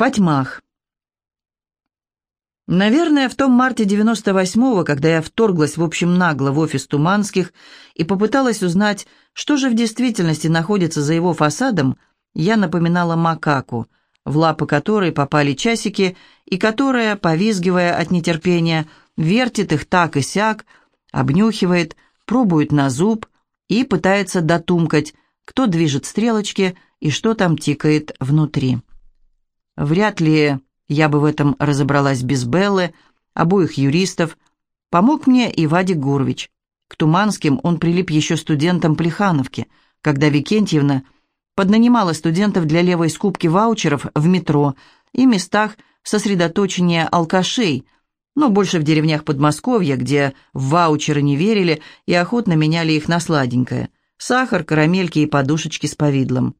потьмах. Наверное, в том марте 98-го, когда я вторглась, в общем, нагло в офис Туманских и попыталась узнать, что же в действительности находится за его фасадом, я напоминала макаку, в лапы которой попали часики, и которая, повизгивая от нетерпения, вертит их так и сяк, обнюхивает, пробует на зуб и пытается дотумкать, кто движет стрелочки и что там тикает внутри. Вряд ли я бы в этом разобралась без Беллы, обоих юристов. Помог мне и Вадик Гурвич. К Туманским он прилип еще студентам Плехановки, когда Викентьевна поднанимала студентов для левой скупки ваучеров в метро и местах сосредоточения алкашей, но больше в деревнях Подмосковья, где в ваучеры не верили и охотно меняли их на сладенькое – сахар, карамельки и подушечки с повидлом.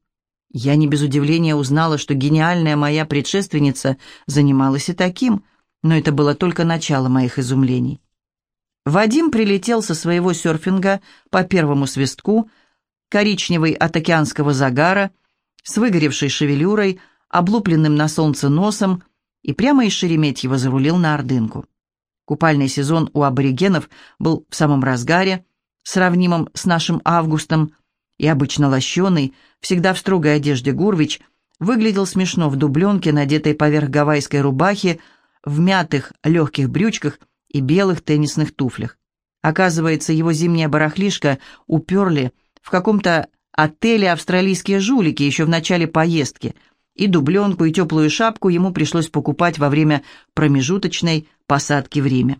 Я не без удивления узнала, что гениальная моя предшественница занималась и таким, но это было только начало моих изумлений. Вадим прилетел со своего серфинга по первому свистку, коричневый от океанского загара, с выгоревшей шевелюрой, облупленным на солнце носом, и прямо из Шереметьева зарулил на Ордынку. Купальный сезон у аборигенов был в самом разгаре, сравнимом с нашим августом, и обычно лощеный, всегда в строгой одежде Гурвич, выглядел смешно в дубленке, надетой поверх гавайской рубахи, в мятых легких брючках и белых теннисных туфлях. Оказывается, его зимняя барахлишка уперли в каком-то отеле австралийские жулики еще в начале поездки, и дубленку, и теплую шапку ему пришлось покупать во время промежуточной посадки в Риме.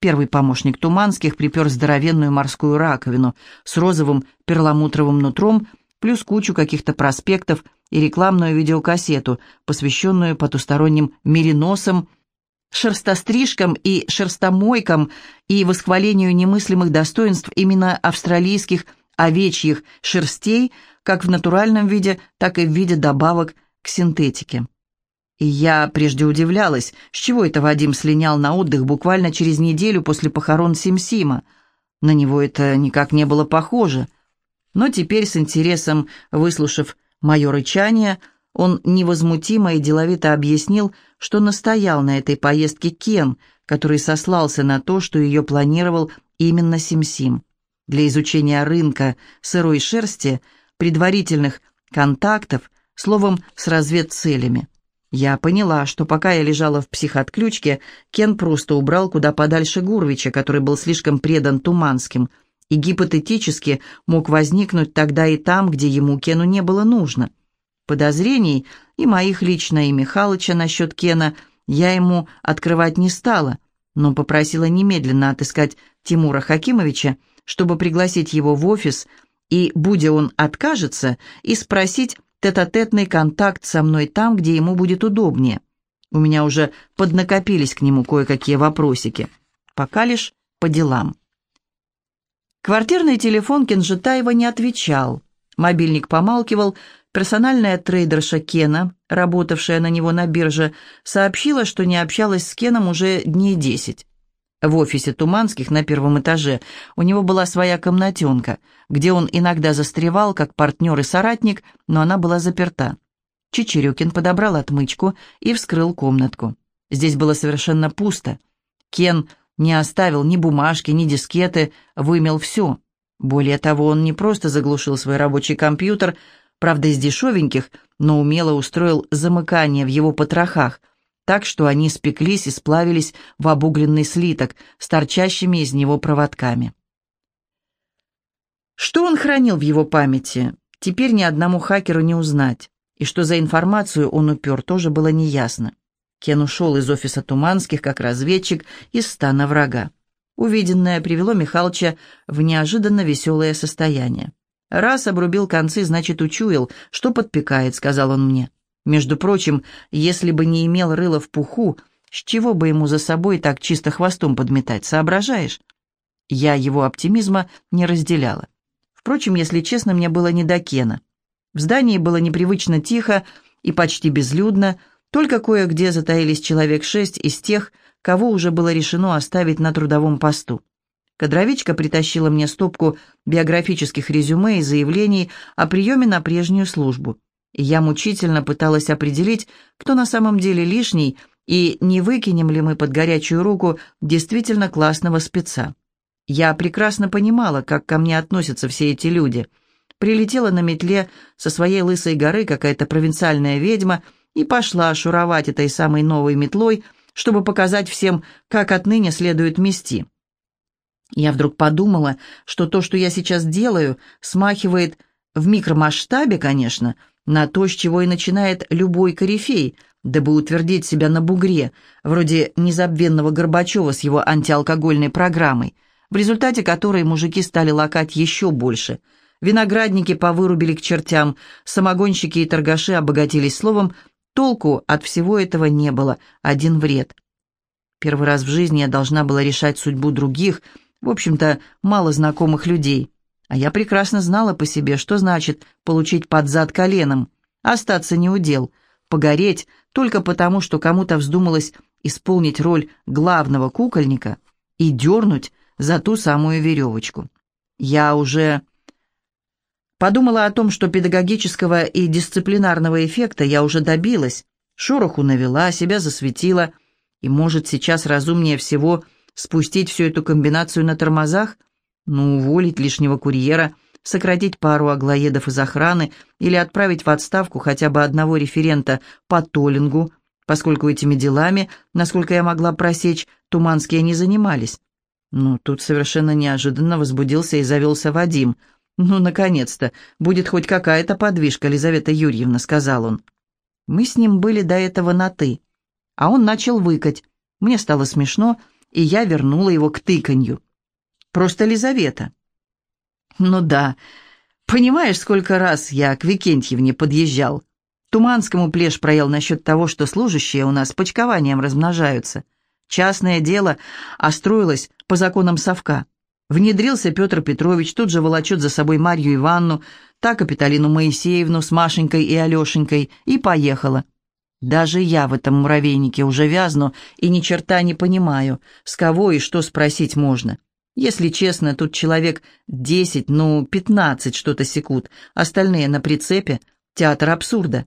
Первый помощник Туманских припер здоровенную морскую раковину с розовым перламутровым нутром, плюс кучу каких-то проспектов и рекламную видеокассету, посвященную потусторонним мериносам, шерстострижкам и шерстомойкам и восхвалению немыслимых достоинств именно австралийских овечьих шерстей, как в натуральном виде, так и в виде добавок к синтетике. И я прежде удивлялась, с чего это Вадим слинял на отдых буквально через неделю после похорон Симсима. На него это никак не было похоже. Но теперь, с интересом выслушав мое рычание, он невозмутимо и деловито объяснил, что настоял на этой поездке Кен, который сослался на то, что ее планировал именно Симсим. Для изучения рынка сырой шерсти, предварительных контактов, словом, с разведцелями. Я поняла, что пока я лежала в психотключке, Кен просто убрал куда подальше Гурвича, который был слишком предан Туманским, и гипотетически мог возникнуть тогда и там, где ему Кену не было нужно. Подозрений и моих лично, и Михалыча насчет Кена я ему открывать не стала, но попросила немедленно отыскать Тимура Хакимовича, чтобы пригласить его в офис, и, будя он откажется, и спросить, тет-а-тетный контакт со мной там, где ему будет удобнее. У меня уже поднакопились к нему кое-какие вопросики. Пока лишь по делам. Квартирный телефон Кенжетаева не отвечал. Мобильник помалкивал. Персональная трейдерша Кена, работавшая на него на бирже, сообщила, что не общалась с Кеном уже дней десять. В офисе Туманских на первом этаже у него была своя комнатенка, где он иногда застревал как партнер и соратник, но она была заперта. Чечерюкин подобрал отмычку и вскрыл комнатку. Здесь было совершенно пусто. Кен не оставил ни бумажки, ни дискеты, вымел все. Более того, он не просто заглушил свой рабочий компьютер, правда, из дешевеньких, но умело устроил замыкание в его потрохах, так что они спеклись и сплавились в обугленный слиток с торчащими из него проводками. Что он хранил в его памяти, теперь ни одному хакеру не узнать, и что за информацию он упер, тоже было неясно. Кен ушел из офиса Туманских как разведчик из стана врага. Увиденное привело Михалыча в неожиданно веселое состояние. «Раз обрубил концы, значит, учуял, что подпекает», — сказал он мне. Между прочим, если бы не имел рыла в пуху, с чего бы ему за собой так чисто хвостом подметать, соображаешь? Я его оптимизма не разделяла. Впрочем, если честно, мне было не до Кена. В здании было непривычно тихо и почти безлюдно, только кое-где затаились человек шесть из тех, кого уже было решено оставить на трудовом посту. Кадровичка притащила мне стопку биографических резюме и заявлений о приеме на прежнюю службу. Я мучительно пыталась определить, кто на самом деле лишний, и не выкинем ли мы под горячую руку действительно классного спеца. Я прекрасно понимала, как ко мне относятся все эти люди. Прилетела на метле со своей лысой горы какая-то провинциальная ведьма и пошла шуровать этой самой новой метлой, чтобы показать всем, как отныне следует мести. Я вдруг подумала, что то, что я сейчас делаю, смахивает в микромасштабе, конечно, на то, с чего и начинает любой корифей, дабы утвердить себя на бугре, вроде незабвенного Горбачева с его антиалкогольной программой, в результате которой мужики стали лакать еще больше. Виноградники повырубили к чертям, самогонщики и торгаши обогатились словом, толку от всего этого не было, один вред. Первый раз в жизни я должна была решать судьбу других – в общем-то, мало знакомых людей. А я прекрасно знала по себе, что значит получить под зад коленом, остаться неудел, погореть только потому, что кому-то вздумалось исполнить роль главного кукольника и дернуть за ту самую веревочку. Я уже подумала о том, что педагогического и дисциплинарного эффекта я уже добилась, шороху навела, себя засветила, и, может, сейчас разумнее всего – Спустить всю эту комбинацию на тормозах? Ну, уволить лишнего курьера, сократить пару аглоедов из охраны или отправить в отставку хотя бы одного референта по толлингу, поскольку этими делами, насколько я могла просечь, туманские не занимались. Ну, тут совершенно неожиданно возбудился и завелся Вадим. «Ну, наконец-то, будет хоть какая-то подвижка, Лизавета Юрьевна», — сказал он. Мы с ним были до этого на «ты», а он начал выкать. Мне стало смешно, — и я вернула его к тыканью. Просто Лизавета. Ну да, понимаешь, сколько раз я к Викентьевне подъезжал. Туманскому плешь проел насчет того, что служащие у нас почкованием размножаются. Частное дело остроилось по законам совка. Внедрился Петр Петрович, тут же волочет за собой Марью Ивановну, так Капиталину Моисеевну с Машенькой и Алешенькой, и поехала. Даже я в этом муравейнике уже вязну и ни черта не понимаю, с кого и что спросить можно. Если честно, тут человек десять, ну, пятнадцать что-то секут, остальные на прицепе, театр абсурда.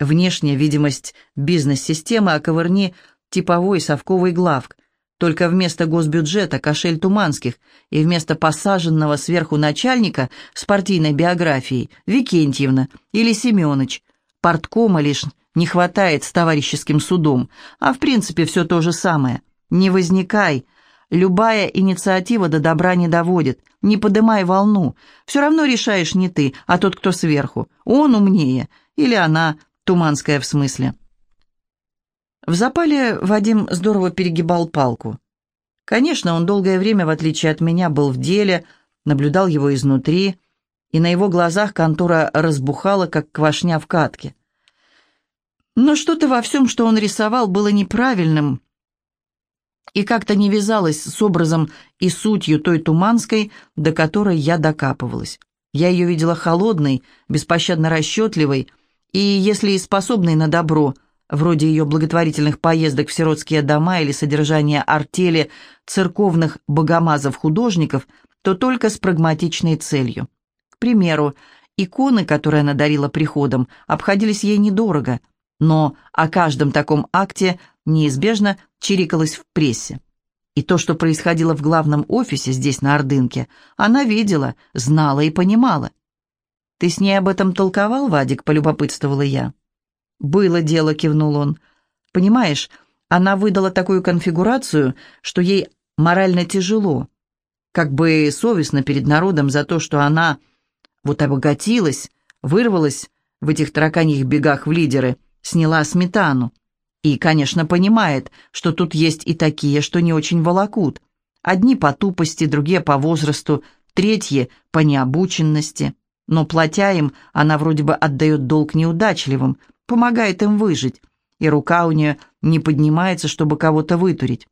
Внешняя видимость бизнес-системы оковырни типовой совковый главк, только вместо госбюджета кошель Туманских и вместо посаженного сверху начальника с партийной биографией Викентьевна или Семенович, порткома лишь не хватает с товарищеским судом, а в принципе все то же самое. Не возникай. Любая инициатива до добра не доводит. Не подымай волну. Все равно решаешь не ты, а тот, кто сверху. Он умнее. Или она, туманская в смысле. В запале Вадим здорово перегибал палку. Конечно, он долгое время, в отличие от меня, был в деле, наблюдал его изнутри, и на его глазах контора разбухала, как квашня в катке. Но что-то во всем, что он рисовал, было неправильным и как-то не вязалось с образом и сутью той Туманской, до которой я докапывалась. Я ее видела холодной, беспощадно расчетливой и, если и способной на добро, вроде ее благотворительных поездок в сиротские дома или содержания артели церковных богомазов-художников, то только с прагматичной целью. К примеру, иконы, которые она дарила приходом, обходились ей недорого – но о каждом таком акте неизбежно чирикалось в прессе. И то, что происходило в главном офисе здесь, на Ордынке, она видела, знала и понимала. «Ты с ней об этом толковал, Вадик?» — полюбопытствовала я. «Было дело», — кивнул он. «Понимаешь, она выдала такую конфигурацию, что ей морально тяжело. Как бы совестно перед народом за то, что она вот обогатилась, вырвалась в этих тараканьих бегах в лидеры» сняла сметану. И, конечно, понимает, что тут есть и такие, что не очень волокут. Одни по тупости, другие по возрасту, третьи по необученности. Но, платя им, она вроде бы отдает долг неудачливым, помогает им выжить, и рука у нее не поднимается, чтобы кого-то вытурить.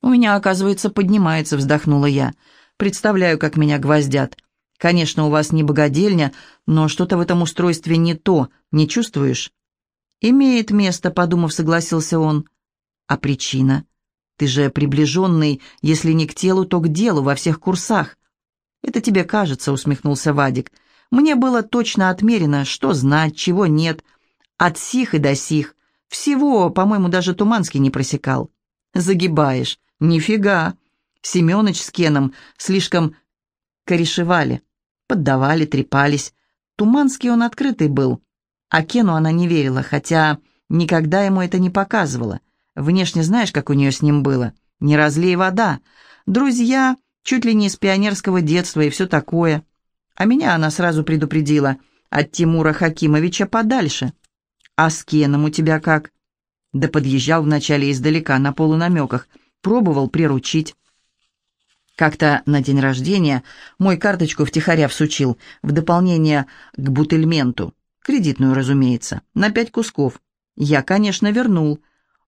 «У меня, оказывается, поднимается», — вздохнула я. «Представляю, как меня гвоздят. Конечно, у вас не богадельня, но что-то в этом устройстве не то, не чувствуешь?» «Имеет место», — подумав, согласился он. «А причина? Ты же приближенный, если не к телу, то к делу во всех курсах». «Это тебе кажется», — усмехнулся Вадик. Мне было точно отмерено, что знать, чего нет. От сих и до сих. Всего, по-моему, даже Туманский не просекал. Загибаешь. Нифига. Семёныч с Кеном слишком корешевали. Поддавали, трепались. Туманский он открытый был. А Кену она не верила, хотя никогда ему это не показывала. Внешне знаешь, как у нее с ним было? Не разлей вода. Друзья, чуть ли не из пионерского детства и все такое. А меня она сразу предупредила. От Тимура Хакимовича подальше. А с Кеном у тебя как? Да подъезжал вначале издалека, на полунамеках. Пробовал приручить. Как-то на день рождения мой карточку втихаря всучил, в дополнение к бутыльменту. Кредитную, разумеется, на пять кусков. Я, конечно, вернул.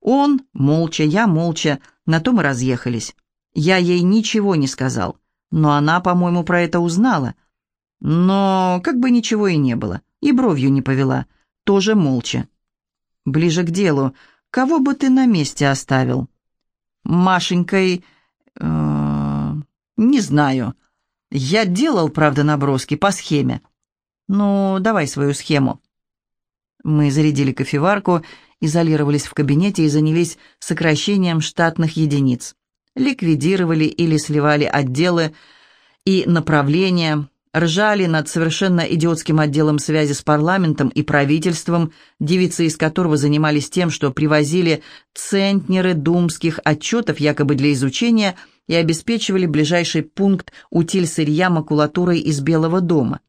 Он молча, я молча, на том и разъехались. Я ей ничего не сказал, но она, по-моему, про это узнала. Но как бы ничего и не было, и бровью не повела, тоже молча. Ближе к делу, кого бы ты на месте оставил? Машенькой... Э, не знаю. Я делал, правда, наброски по схеме. Ну, давай свою схему. Мы зарядили кофеварку, изолировались в кабинете и занялись сокращением штатных единиц. Ликвидировали или сливали отделы и направления, ржали над совершенно идиотским отделом связи с парламентом и правительством, девицы из которого занимались тем, что привозили центнеры думских отчетов якобы для изучения и обеспечивали ближайший пункт утиль сырья макулатурой из Белого дома.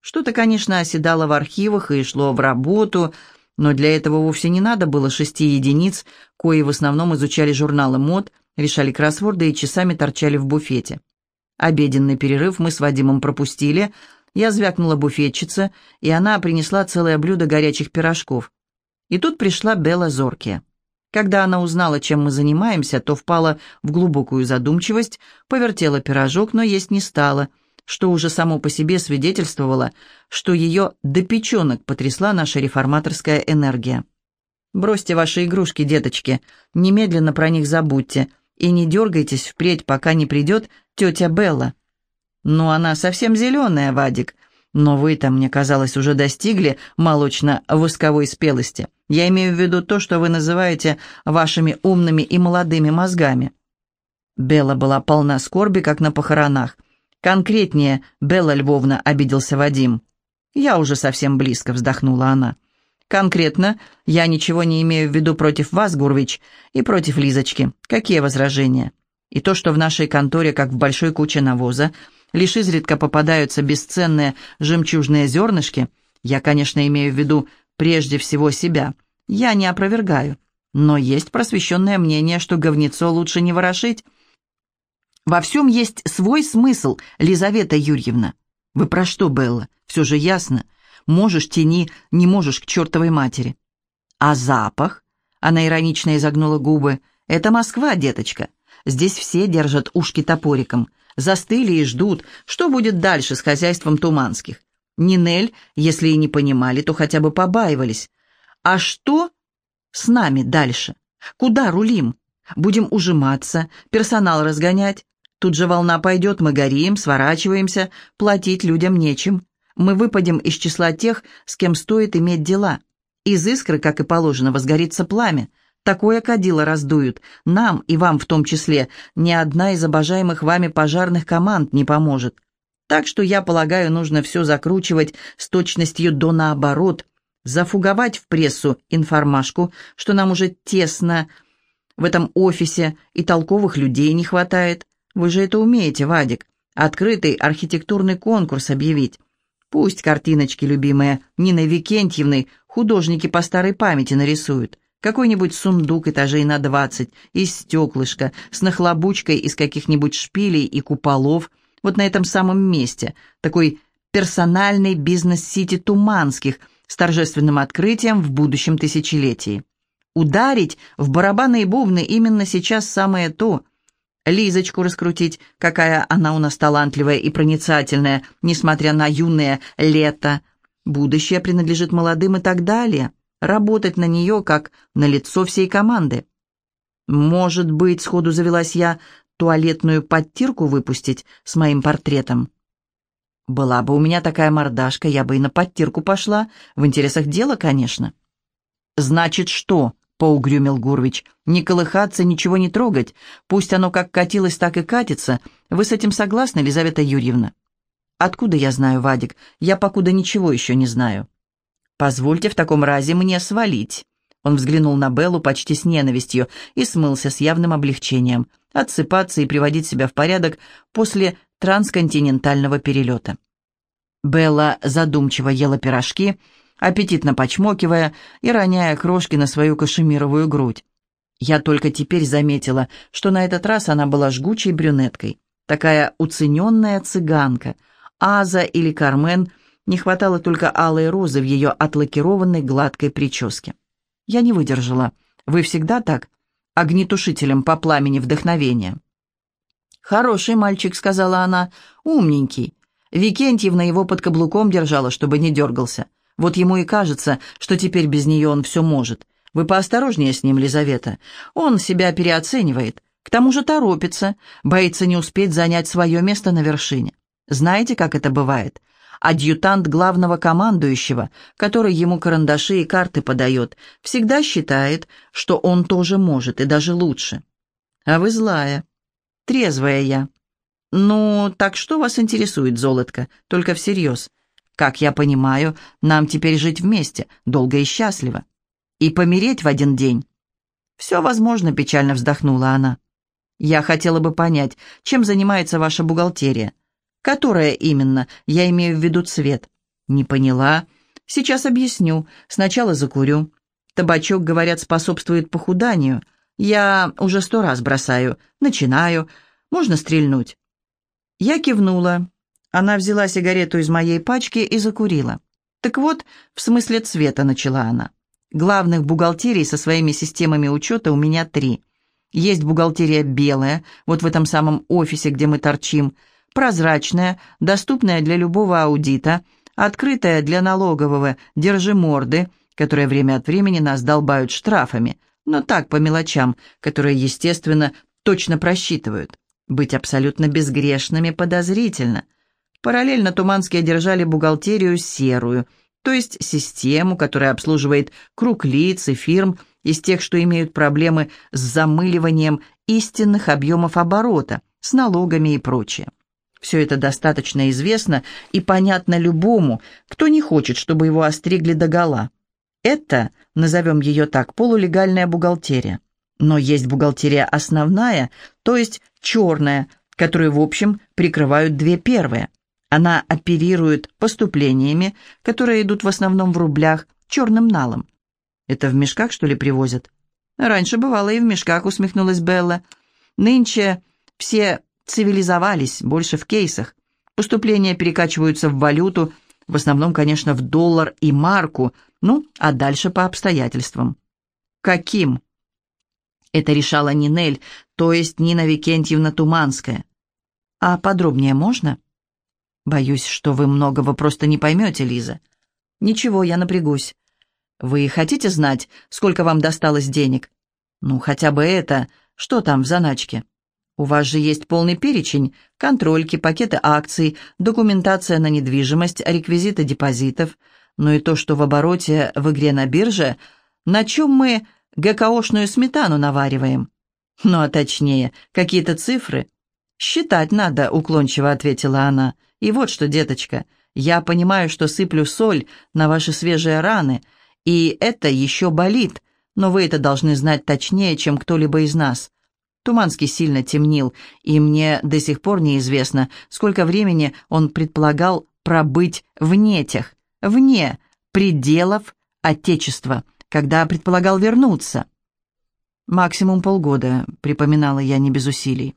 Что-то, конечно, оседало в архивах и шло в работу, но для этого вовсе не надо было шести единиц, кои в основном изучали журналы мод, решали кроссворды и часами торчали в буфете. Обеденный перерыв мы с Вадимом пропустили, я звякнула буфетчица, и она принесла целое блюдо горячих пирожков. И тут пришла Белла Зоркия. Когда она узнала, чем мы занимаемся, то впала в глубокую задумчивость, повертела пирожок, но есть не стала – что уже само по себе свидетельствовало, что ее до печенок потрясла наша реформаторская энергия. «Бросьте ваши игрушки, деточки, немедленно про них забудьте, и не дергайтесь впредь, пока не придет тетя Белла». «Ну, она совсем зеленая, Вадик, но вы-то, мне казалось, уже достигли молочно-восковой спелости. Я имею в виду то, что вы называете вашими умными и молодыми мозгами». Белла была полна скорби, как на похоронах, «Конкретнее, Белла Львовна», — обиделся Вадим. «Я уже совсем близко», — вздохнула она. «Конкретно, я ничего не имею в виду против вас, Гурвич, и против Лизочки. Какие возражения? И то, что в нашей конторе, как в большой куче навоза, лишь изредка попадаются бесценные жемчужные зернышки, я, конечно, имею в виду прежде всего себя. Я не опровергаю. Но есть просвещенное мнение, что говнецо лучше не ворошить, во всем есть свой смысл, Лизавета Юрьевна. Вы про что, Белла? Все же ясно. Можешь, тяни, не можешь к чертовой матери. А запах? Она иронично изогнула губы. Это Москва, деточка. Здесь все держат ушки топориком. Застыли и ждут, что будет дальше с хозяйством Туманских. Нинель, если и не понимали, то хотя бы побаивались. А что с нами дальше? Куда рулим? Будем ужиматься, персонал разгонять? Тут же волна пойдет, мы горим, сворачиваемся, платить людям нечем. Мы выпадем из числа тех, с кем стоит иметь дела. Из искры, как и положено, возгорится пламя. Такое кадило раздуют. Нам, и вам в том числе, ни одна из обожаемых вами пожарных команд не поможет. Так что, я полагаю, нужно все закручивать с точностью до наоборот, зафуговать в прессу информашку, что нам уже тесно в этом офисе и толковых людей не хватает, вы же это умеете, Вадик. Открытый архитектурный конкурс объявить. Пусть картиночки, любимые Нины Викентьевны, художники по старой памяти нарисуют. Какой-нибудь сундук этажей на двадцать, из стеклышка, с нахлобучкой из каких-нибудь шпилей и куполов, вот на этом самом месте. Такой персональный бизнес-сити Туманских с торжественным открытием в будущем тысячелетии. Ударить в барабаны и бубны именно сейчас самое то – Лизочку раскрутить, какая она у нас талантливая и проницательная, несмотря на юное лето. Будущее принадлежит молодым и так далее. Работать на нее, как на лицо всей команды. Может быть, сходу завелась я, туалетную подтирку выпустить с моим портретом. Была бы у меня такая мордашка, я бы и на подтирку пошла, в интересах дела, конечно. Значит, что? поугрюмил Гурвич. «Не колыхаться, ничего не трогать. Пусть оно как катилось, так и катится. Вы с этим согласны, Елизавета Юрьевна?» «Откуда я знаю, Вадик? Я покуда ничего еще не знаю». «Позвольте в таком разе мне свалить». Он взглянул на Беллу почти с ненавистью и смылся с явным облегчением. Отсыпаться и приводить себя в порядок после трансконтинентального перелета. Белла задумчиво ела пирожки, аппетитно почмокивая и роняя крошки на свою кашемировую грудь. Я только теперь заметила, что на этот раз она была жгучей брюнеткой. Такая уцененная цыганка. Аза или Кармен не хватало только алой розы в ее отлакированной гладкой прическе. Я не выдержала. Вы всегда так? Огнетушителем по пламени вдохновения. «Хороший мальчик», — сказала она, — «умненький». Викентьевна его под каблуком держала, чтобы не дергался. Вот ему и кажется, что теперь без нее он все может. Вы поосторожнее с ним, Лизавета. Он себя переоценивает. К тому же торопится, боится не успеть занять свое место на вершине. Знаете, как это бывает? Адъютант главного командующего, который ему карандаши и карты подает, всегда считает, что он тоже может, и даже лучше. А вы злая. Трезвая я. Ну, так что вас интересует, золотко? Только всерьез. Как я понимаю, нам теперь жить вместе, долго и счастливо. И помереть в один день. Все возможно, печально вздохнула она. Я хотела бы понять, чем занимается ваша бухгалтерия. Которая именно? Я имею в виду цвет. Не поняла. Сейчас объясню. Сначала закурю. Табачок, говорят, способствует похуданию. Я уже сто раз бросаю. Начинаю. Можно стрельнуть. Я кивнула. Она взяла сигарету из моей пачки и закурила. Так вот, в смысле цвета начала она. Главных бухгалтерий со своими системами учета у меня три. Есть бухгалтерия белая, вот в этом самом офисе, где мы торчим – прозрачная, доступная для любого аудита, открытая для налогового «держи морды», которые время от времени нас долбают штрафами, но так, по мелочам, которые, естественно, точно просчитывают. Быть абсолютно безгрешными подозрительно. Параллельно Туманские держали бухгалтерию серую, то есть систему, которая обслуживает круг лиц и фирм из тех, что имеют проблемы с замыливанием истинных объемов оборота, с налогами и прочее. Все это достаточно известно и понятно любому, кто не хочет, чтобы его остригли догола. Это, назовем ее так, полулегальная бухгалтерия. Но есть бухгалтерия основная, то есть черная, которую, в общем, прикрывают две первые. Она оперирует поступлениями, которые идут в основном в рублях, черным налом. Это в мешках, что ли, привозят? Раньше бывало и в мешках, усмехнулась Белла. Нынче все цивилизовались, больше в кейсах. Поступления перекачиваются в валюту, в основном, конечно, в доллар и марку, ну, а дальше по обстоятельствам. Каким? Это решала Нинель, то есть Нина Викентьевна Туманская. А подробнее можно? Боюсь, что вы многого просто не поймете, Лиза. Ничего, я напрягусь. Вы хотите знать, сколько вам досталось денег? Ну, хотя бы это, что там в заначке? У вас же есть полный перечень, контрольки, пакеты акций, документация на недвижимость, реквизиты депозитов. Ну и то, что в обороте в игре на бирже, на чем мы ГКОшную сметану навариваем. Ну а точнее, какие-то цифры. «Считать надо», — уклончиво ответила она. «И вот что, деточка, я понимаю, что сыплю соль на ваши свежие раны, и это еще болит, но вы это должны знать точнее, чем кто-либо из нас. Туманский сильно темнил, и мне до сих пор неизвестно, сколько времени он предполагал пробыть вне тех, вне пределов Отечества, когда предполагал вернуться. «Максимум полгода», — припоминала я не без усилий.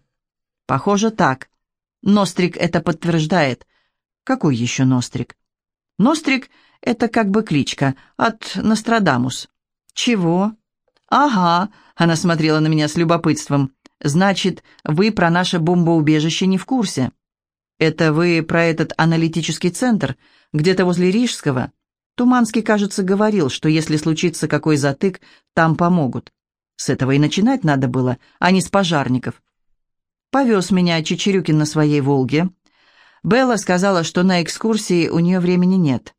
«Похоже, так. Нострик это подтверждает». «Какой еще Нострик?» «Нострик — это как бы кличка от Нострадамус». «Чего?» «Ага», — она смотрела на меня с любопытством. Значит, вы про наше бомбоубежище не в курсе. Это вы про этот аналитический центр, где-то возле Рижского? Туманский, кажется, говорил, что если случится какой затык, там помогут. С этого и начинать надо было, а не с пожарников. Повез меня Чечерюкин на своей «Волге». Белла сказала, что на экскурсии у нее времени нет.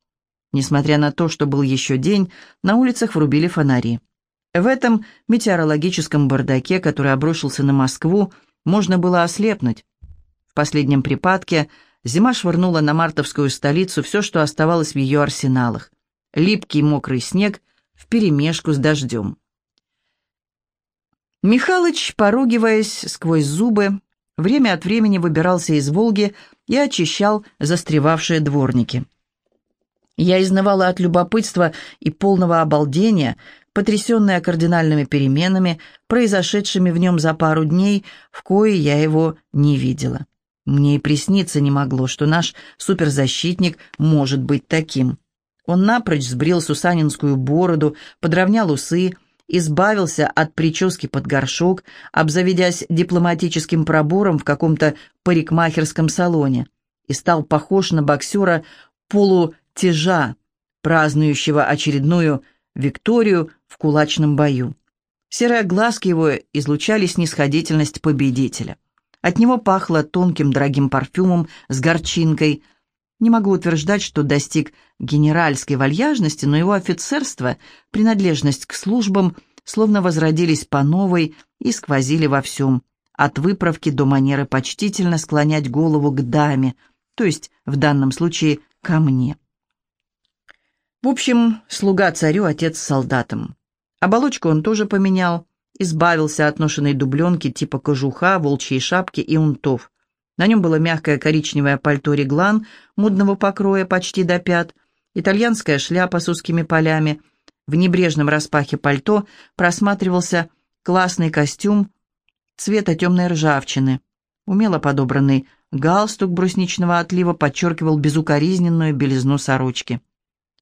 Несмотря на то, что был еще день, на улицах врубили фонари. В этом метеорологическом бардаке, который обрушился на Москву, можно было ослепнуть. В последнем припадке зима швырнула на мартовскую столицу все, что оставалось в ее арсеналах. Липкий мокрый снег вперемешку с дождем. Михалыч, поругиваясь сквозь зубы, время от времени выбирался из «Волги» и очищал застревавшие дворники. Я изнывала от любопытства и полного обалдения, потрясенная кардинальными переменами, произошедшими в нем за пару дней, в кои я его не видела. Мне и присниться не могло, что наш суперзащитник может быть таким. Он напрочь сбрил сусанинскую бороду, подровнял усы, избавился от прически под горшок, обзаведясь дипломатическим пробором в каком-то парикмахерском салоне, и стал похож на боксера полутяжа, празднующего очередную Викторию в кулачном бою. Серые глазки его излучали снисходительность победителя. От него пахло тонким дорогим парфюмом с горчинкой. Не могу утверждать, что достиг генеральской вальяжности, но его офицерство, принадлежность к службам, словно возродились по новой и сквозили во всем, от выправки до манеры почтительно склонять голову к даме, то есть в данном случае ко мне. В общем, слуга царю, отец солдатам. Оболочку он тоже поменял, избавился от ношенной дубленки типа кожуха, волчьей шапки и унтов. На нем было мягкое коричневое пальто реглан модного покроя почти до пят, итальянская шляпа с узкими полями. В небрежном распахе пальто просматривался классный костюм цвета темной ржавчины. Умело подобранный галстук брусничного отлива подчеркивал безукоризненную белизну сорочки.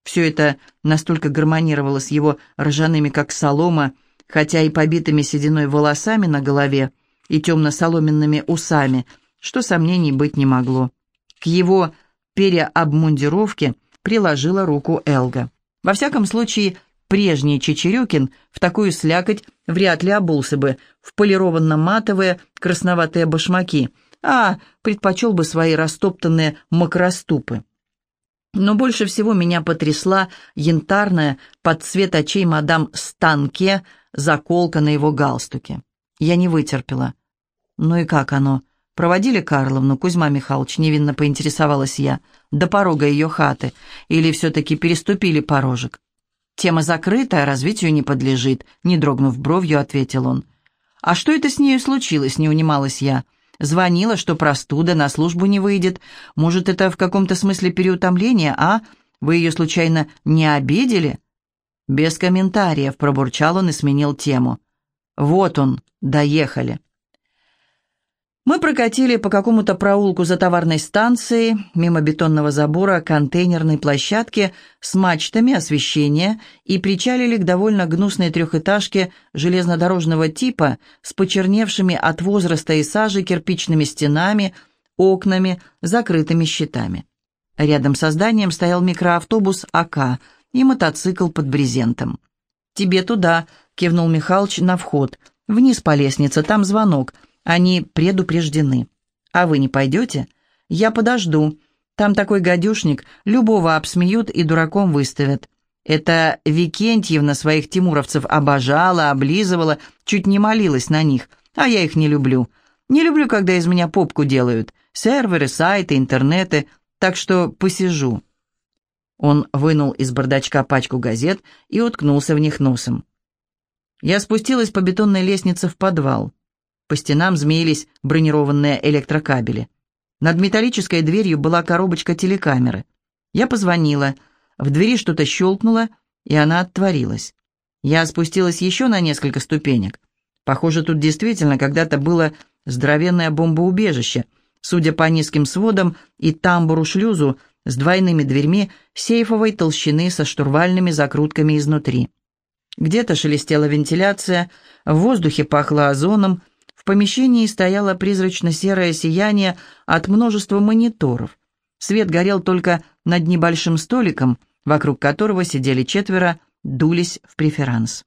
Все это настолько гармонировало с его ржаными, как солома, хотя и побитыми сединой волосами на голове и темно-соломенными усами, что сомнений быть не могло. К его переобмундировке приложила руку Элга. Во всяком случае, прежний Чечерюкин в такую слякоть вряд ли обулся бы в полированно-матовые красноватые башмаки, а предпочел бы свои растоптанные макроступы. Но больше всего меня потрясла янтарная под цвет очей мадам Станке заколка на его галстуке. Я не вытерпела. «Ну и как оно? Проводили Карловну, Кузьма Михайлович?» — невинно поинтересовалась я. «До порога ее хаты. Или все-таки переступили порожек?» «Тема закрытая, развитию не подлежит», — не дрогнув бровью, ответил он. «А что это с нею случилось?» — не унималась я. Звонила, что простуда, на службу не выйдет. Может, это в каком-то смысле переутомление, а? Вы ее, случайно, не обидели?» Без комментариев пробурчал он и сменил тему. «Вот он, доехали». Мы прокатили по какому-то проулку за товарной станцией, мимо бетонного забора, контейнерной площадки с мачтами освещения и причалили к довольно гнусной трехэтажке железнодорожного типа с почерневшими от возраста и сажи кирпичными стенами, окнами, закрытыми щитами. Рядом со зданием стоял микроавтобус АК и мотоцикл под брезентом. «Тебе туда», — кивнул Михалыч на вход. «Вниз по лестнице, там звонок». Они предупреждены. А вы не пойдете? Я подожду. Там такой гадюшник, любого обсмеют и дураком выставят. Это Викентьевна своих тимуровцев обожала, облизывала, чуть не молилась на них, а я их не люблю. Не люблю, когда из меня попку делают. Серверы, сайты, интернеты, так что посижу». Он вынул из бардачка пачку газет и уткнулся в них носом. Я спустилась по бетонной лестнице в подвал. По стенам змеились бронированные электрокабели. Над металлической дверью была коробочка телекамеры. Я позвонила. В двери что-то щелкнуло, и она отворилась. Я спустилась еще на несколько ступенек. Похоже, тут действительно когда-то было здоровенное бомбоубежище, судя по низким сводам и тамбуру-шлюзу с двойными дверьми сейфовой толщины со штурвальными закрутками изнутри. Где-то шелестела вентиляция, в воздухе пахло озоном, помещении стояло призрачно-серое сияние от множества мониторов. Свет горел только над небольшим столиком, вокруг которого сидели четверо, дулись в преферанс.